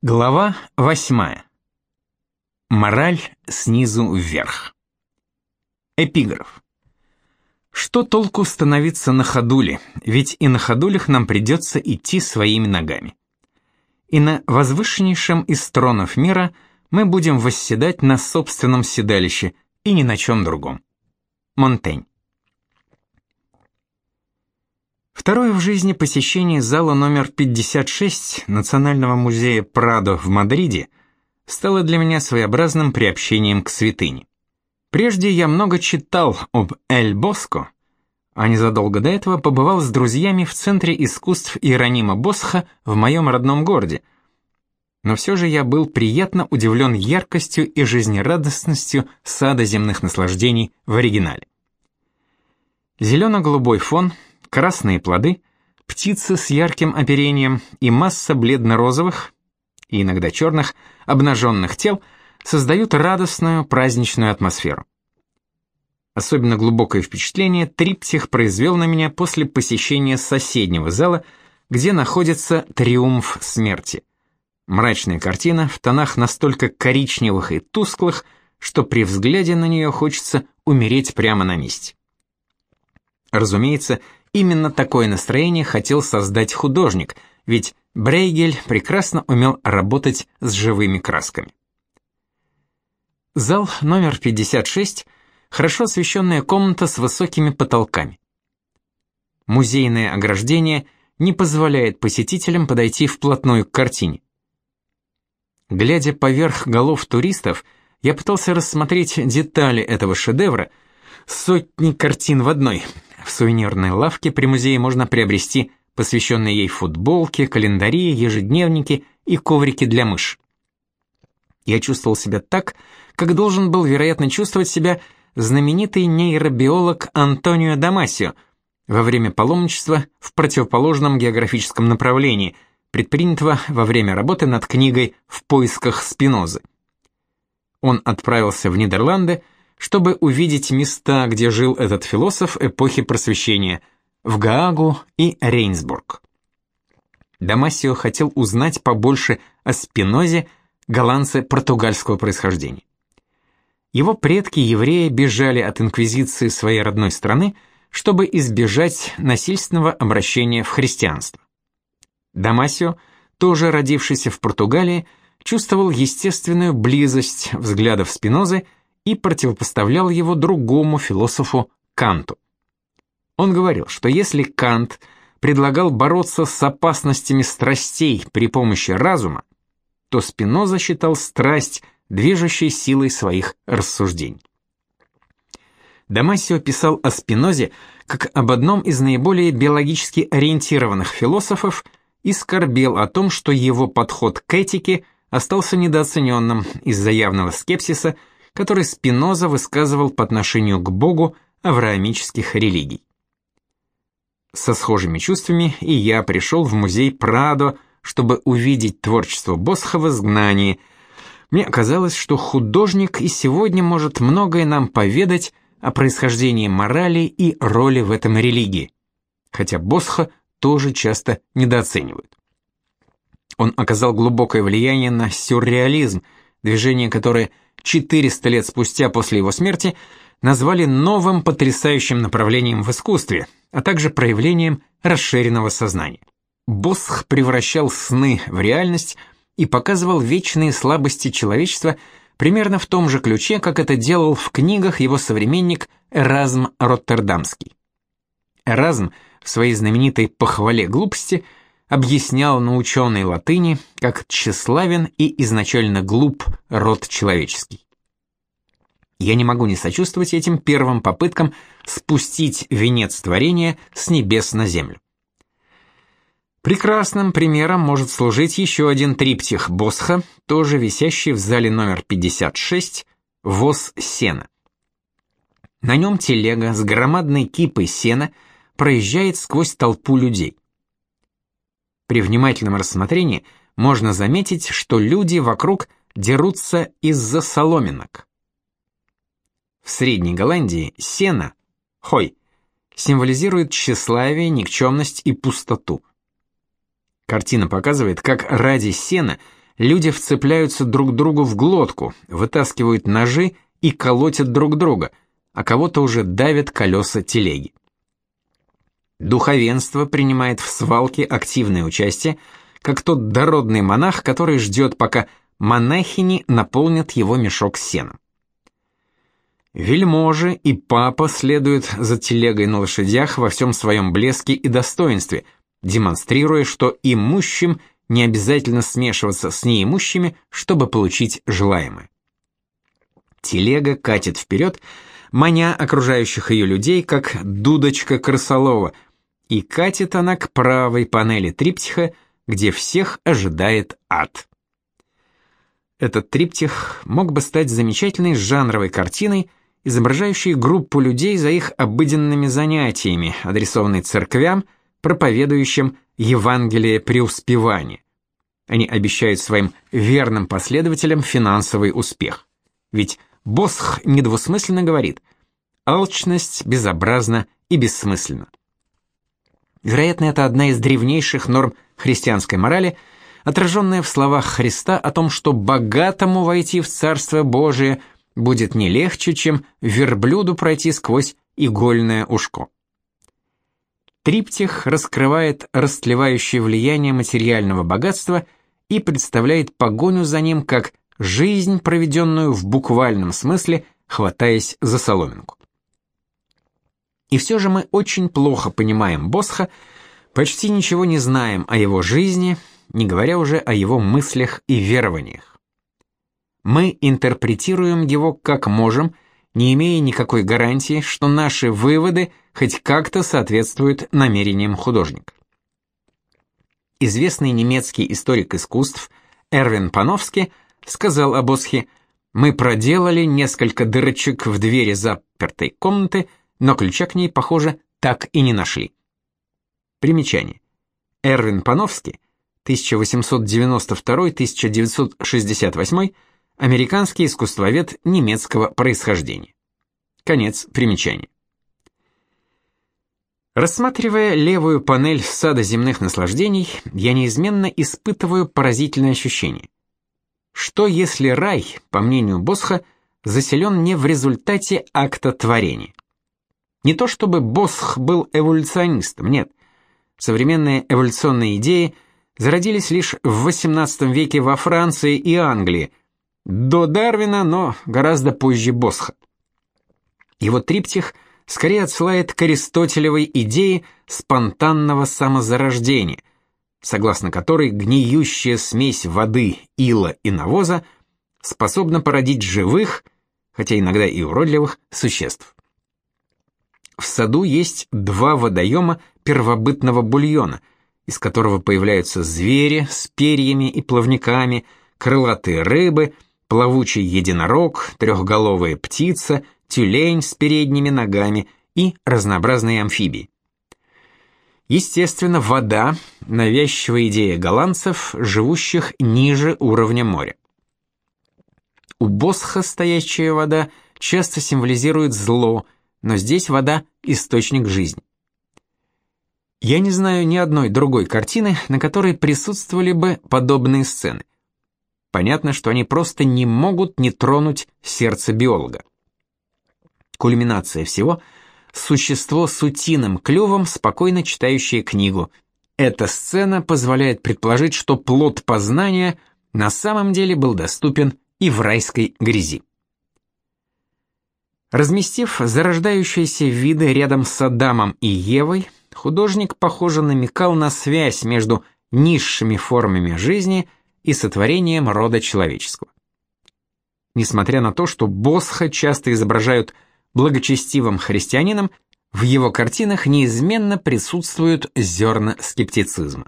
Глава 8. Мораль снизу вверх. Эпиграф. Что толку становиться на ходуле, ведь и на ходулях нам придется идти своими ногами. И на возвышеннейшем из тронов мира мы будем восседать на собственном седалище и ни на чем другом. Монтень. Второе в жизни посещение зала номер 56 Национального музея Прадо в Мадриде стало для меня своеобразным приобщением к святыне. Прежде я много читал об Эль Боско, а незадолго до этого побывал с друзьями в Центре искусств Иеронима Босха в моем родном городе. Но все же я был приятно удивлен яркостью и жизнерадостностью сада земных наслаждений в оригинале. Зелено-голубой фон — красные плоды, птицы с ярким оперением и масса бледно-розовых, иногда черных, обнаженных тел создают радостную праздничную атмосферу. Особенно глубокое впечатление триптих произвел на меня после посещения соседнего зала, где находится «Триумф смерти». Мрачная картина в тонах настолько коричневых и тусклых, что при взгляде на нее хочется умереть прямо на месте. Разумеется, Именно такое настроение хотел создать художник, ведь Брейгель прекрасно умел работать с живыми красками. Зал номер 56 – хорошо освещенная комната с высокими потолками. Музейное ограждение не позволяет посетителям подойти вплотную к картине. Глядя поверх голов туристов, я пытался рассмотреть детали этого шедевра, сотни картин в одной – в сувенирной лавке при музее можно приобрести посвященные ей футболки, календари, ежедневники и коврики для мышь. Я чувствовал себя так, как должен был, вероятно, чувствовать себя знаменитый нейробиолог Антонио Дамасио во время паломничества в противоположном географическом направлении, предпринятого во время работы над книгой «В поисках Спинозы». Он отправился в Нидерланды, чтобы увидеть места, где жил этот философ эпохи Просвещения, в Гаагу и Рейнсбург. Дамасио хотел узнать побольше о Спинозе, голландце португальского происхождения. Его предки-евреи бежали от инквизиции своей родной страны, чтобы избежать насильственного обращения в христианство. Дамасио, тоже родившийся в Португалии, чувствовал естественную близость взглядов Спинозы и противопоставлял его другому философу Канту. Он говорил, что если Кант предлагал бороться с опасностями страстей при помощи разума, то Спиноза считал страсть движущей силой своих рассуждений. Дамасио писал о Спинозе как об одном из наиболее биологически ориентированных философов и скорбел о том, что его подход к этике остался недооцененным из-за явного скепсиса который Спиноза высказывал по отношению к Богу авраамических религий. Со схожими чувствами и я пришел в музей Прадо, чтобы увидеть творчество Босха в изгнании. Мне казалось, что художник и сегодня может многое нам поведать о происхождении морали и роли в этом религии, хотя Босха тоже часто недооценивают. Он оказал глубокое влияние на сюрреализм, движение которое – 400 лет спустя после его смерти назвали новым потрясающим направлением в искусстве, а также проявлением расширенного сознания. Босх превращал сны в реальность и показывал вечные слабости человечества примерно в том же ключе, как это делал в книгах его современник Эразм Роттердамский. Эразм в своей знаменитой «Похвале глупости» объяснял на ученой латыни, как тщеславен и изначально глуп род человеческий. Я не могу не сочувствовать этим первым попыткам спустить венец творения с небес на землю. Прекрасным примером может служить еще один триптих Босха, тоже висящий в зале номер 56, «Воз сена». На нем телега с громадной кипой сена проезжает сквозь толпу людей. При внимательном рассмотрении можно заметить, что люди вокруг дерутся из-за соломинок. В Средней Голландии сено, хой, символизирует тщеславие, никчемность и пустоту. Картина показывает, как ради сена люди вцепляются друг другу в глотку, вытаскивают ножи и колотят друг друга, а кого-то уже давят колеса телеги. Духовенство принимает в свалке активное участие, как тот дородный монах, который ждет, пока монахини наполнят его мешок сеном. Вельможи и папа следуют за телегой на лошадях во всем своем блеске и достоинстве, демонстрируя, что имущим не обязательно смешиваться с неимущими, чтобы получить желаемое. Телега катит вперед, маня окружающих ее людей, как дудочка крысолова, и катит она к правой панели триптиха, где всех ожидает ад. Этот триптих мог бы стать замечательной жанровой картиной, изображающей группу людей за их обыденными занятиями, адресованной церквям, проповедующим Евангелие преуспевания. Они обещают своим верным последователям финансовый успех. Ведь Босх недвусмысленно говорит «алчность безобразна и бессмысленна». Вероятно, это одна из древнейших норм христианской морали – отраженное в словах Христа о том, что богатому войти в Царство Божие будет не легче, чем верблюду пройти сквозь игольное ушко. Триптих раскрывает растлевающее влияние материального богатства и представляет погоню за ним как жизнь, проведенную в буквальном смысле, хватаясь за соломинку. И все же мы очень плохо понимаем Босха, почти ничего не знаем о его жизни, не говоря уже о его мыслях и верованиях. Мы интерпретируем его как можем, не имея никакой гарантии, что наши выводы хоть как-то соответствуют намерениям художника. Известный немецкий историк искусств Эрвин Пановский сказал об Осхе «Мы проделали несколько дырочек в двери запертой комнаты, но ключа к ней, похоже, так и не нашли». Примечание. Эрвин Пановский 1892-1968, американский искусствовед немецкого происхождения. Конец примечания. Рассматривая левую панель сада земных наслаждений, я неизменно испытываю поразительное ощущение. Что если рай, по мнению Босха, заселен не в результате акта творения? Не то чтобы Босх был эволюционистом, нет. Современные эволюционные идеи – зародились лишь в XVIII веке во Франции и Англии, до Дарвина, но гораздо позже Босха. Его триптих скорее отсылает к аристотелевой идее спонтанного самозарождения, согласно которой гниющая смесь воды, ила и навоза способна породить живых, хотя иногда и уродливых, существ. В саду есть два водоема первобытного бульона – из которого появляются звери с перьями и плавниками, крылатые рыбы, плавучий единорог, трехголовая птица, тюлень с передними ногами и разнообразные амфибии. Естественно, вода – навязчивая идея голландцев, живущих ниже уровня моря. У Босха стоящая вода часто символизирует зло, но здесь вода – источник жизни. Я не знаю ни одной другой картины, на которой присутствовали бы подобные сцены. Понятно, что они просто не могут не тронуть сердце биолога. Кульминация всего – существо с утиным клювом, спокойно читающее книгу. Эта сцена позволяет предположить, что плод познания на самом деле был доступен и в райской грязи. Разместив зарождающиеся виды рядом с Адамом и Евой, художник, похоже, намекал на связь между низшими формами жизни и сотворением рода человеческого. Несмотря на то, что Босха часто изображают благочестивым христианином, в его картинах неизменно присутствуют зерна скептицизма.